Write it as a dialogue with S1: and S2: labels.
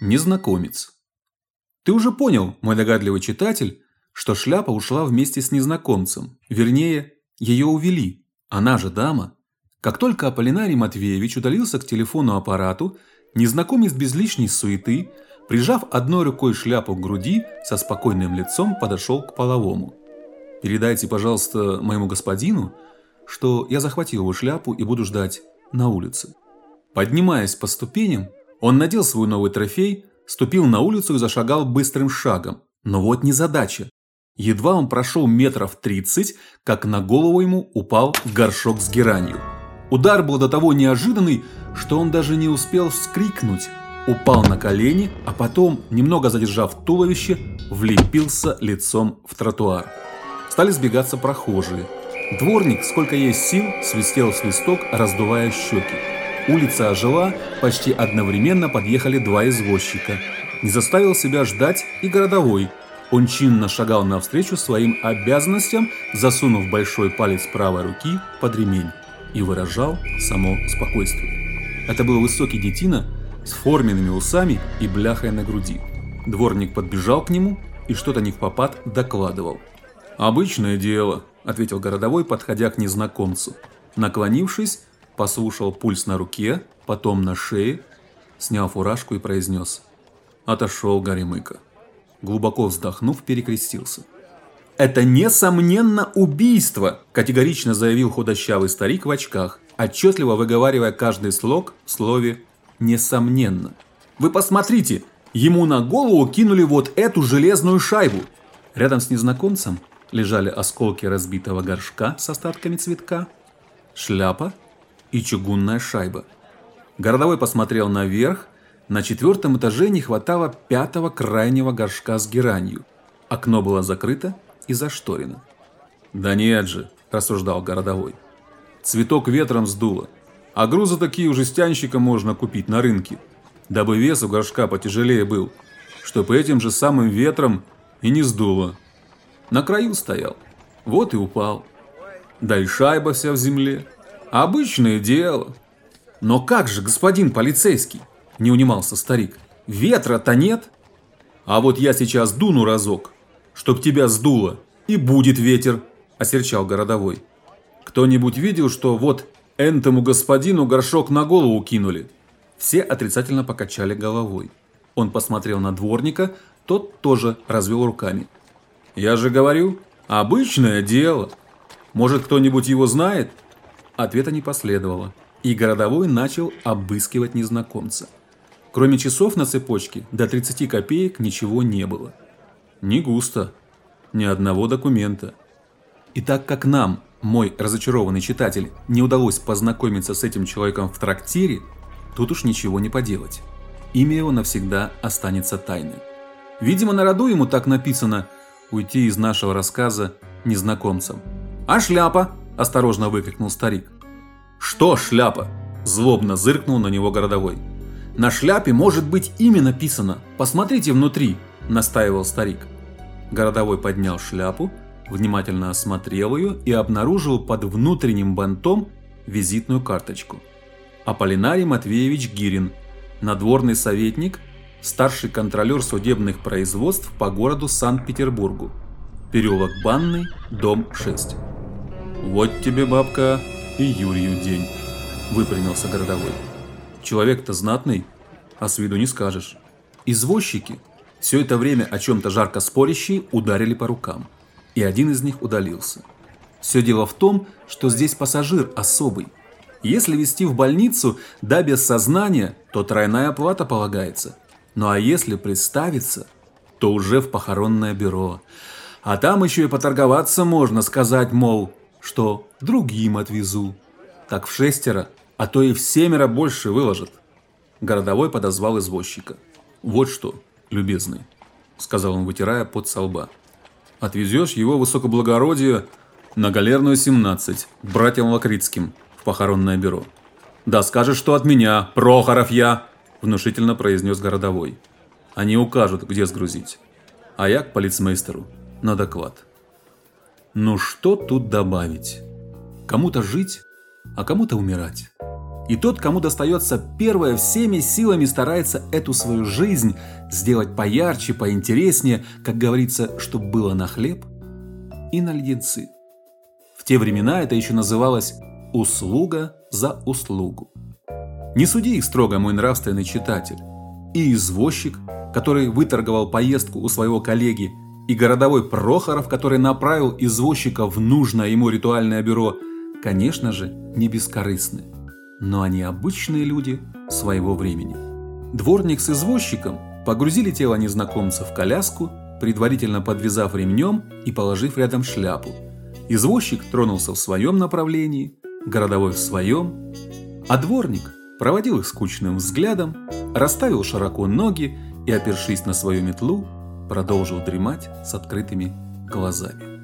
S1: Незнакомец. Ты уже понял, мой догадливый читатель, что шляпа ушла вместе с незнакомцем. Вернее, ее увели. Она же дама. Как только Аполлинарий Матвеевич удалился к телефону аппарату, незнакомец без лишней суеты, прижав одной рукой шляпу к груди, со спокойным лицом подошел к половому. Передайте, пожалуйста, моему господину, что я захватил его шляпу и буду ждать на улице. Поднимаясь по ступеням, он надел свой новый трофей, ступил на улицу и зашагал быстрым шагом. Но вот незадача. Едва он прошел метров тридцать, как на голову ему упал горшок с геранью. Удар был до того неожиданный, что он даже не успел вскрикнуть. Упал на колени, а потом, немного задержав туловище, влепился лицом в тротуар. Стали сбегаться прохожие. Дворник, сколько есть сил, свистел свисток, раздувая щеки. Улица ожила, почти одновременно подъехали два извозчика. Не заставил себя ждать и городовой – он чинно шагал навстречу своим обязанностям, засунув большой палец правой руки под ремень и выражал само спокойствие. Это был высокий детина с форменными усами и бляхой на груди. Дворник подбежал к нему и что-то не в попад докладывал. «Обычное дело», – ответил городовой, подходя к незнакомцу. Наклонившись, послушал пульс на руке, потом на шее, снял фуражку и произнес «Отошел Горемыка». Глубоко вздохнув, перекрестился. «Это, несомненно, убийство!» – категорично заявил худощавый старик в очках, отчетливо выговаривая каждый слог в слове «несомненно». «Вы посмотрите! Ему на голову кинули вот эту железную шайбу!» Рядом с незнакомцем лежали осколки разбитого горшка с остатками цветка, шляпа и чугунная шайба. Городовой посмотрел наверх на четвертом этаже не хватало пятого крайнего горшка с геранью. Окно было закрыто и зашторено. «Да нет же», – рассуждал городовой. «Цветок ветром сдуло, а груза такие у жестянщика можно купить на рынке, дабы вес у горшка потяжелее был, чтобы этим же самым ветром и не сдуло. На краю стоял, вот и упал. Да и шайба вся в земле. Обычное дело. Но как же, господин полицейский?» не унимался старик. Ветра-то нет. А вот я сейчас дуну разок, чтоб тебя сдуло, и будет ветер, осерчал городовой. Кто-нибудь видел, что вот энтому господину горшок на голову кинули? Все отрицательно покачали головой. Он посмотрел на дворника, тот тоже развел руками. Я же говорю, обычное дело. Может, кто-нибудь его знает? Ответа не последовало, и городовой начал обыскивать незнакомца. Кроме часов на цепочке, до 30 копеек ничего не было. Не густо. Ни одного документа. И так как нам, мой разочарованный читатель, не удалось познакомиться с этим человеком в трактире, тут уж ничего не поделать. Имя его навсегда останется тайной. Видимо, на роду ему так написано уйти из нашего рассказа незнакомцам. «А шляпа?» – осторожно выкрикнул старик. «Что шляпа?» – злобно зыркнул на него городовой. На шляпе может быть имя написано. Посмотрите внутри, настаивал старик. Городовой поднял шляпу, внимательно осмотрел ее и обнаружил под внутренним бантом визитную карточку. Аполлинарий Матвеевич Гирин, надворный советник, старший контролер судебных производств по городу Санкт-Петербургу. Переулок Банный, дом 6. Вот тебе, бабка, и Юрию день, выпрямился городовой. Человек-то знатный, а с виду не скажешь. Извозчики, все это время о чем-то жарко спорящие, ударили по рукам. И один из них удалился. Все дело в том, что здесь пассажир особый. Если везти в больницу, да без сознания, то тройная оплата полагается. Ну а если представиться, то уже в похоронное бюро. А там еще и поторговаться можно, сказать, мол, что другим отвезу. Так в шестеро а то и в семеро больше выложат. Городовой подозвал извозчика. Вот что, любезный, сказал он, вытирая пот со лба. Отвезешь его высокоблагородие на галерную 17 к братьям Лакритским в похоронное бюро. Да скажешь, что от меня, Прохоров я, внушительно произнес городовой. Они укажут, где сгрузить. А я к полицмейстеру на доклад. Ну что тут добавить? Кому-то жить, а кому-то умирать. И тот, кому достается первое, всеми силами старается эту свою жизнь сделать поярче, поинтереснее, как говорится, чтобы было на хлеб и на леденцы. В те времена это еще называлось «услуга за услугу». Не суди их строго, мой нравственный читатель. И извозчик, который выторговал поездку у своего коллеги, и городовой Прохоров, который направил извозчика в нужное ему ритуальное бюро, конечно же, не бескорыстны. Но они обычные люди своего времени. Дворник с извозчиком погрузили тело незнакомца в коляску, предварительно подвязав ремнем и положив рядом шляпу. Извозчик тронулся в своем направлении, городовой в своем, а дворник проводил их скучным взглядом, расставил широко ноги и, опершись на свою метлу, продолжил дремать с открытыми глазами.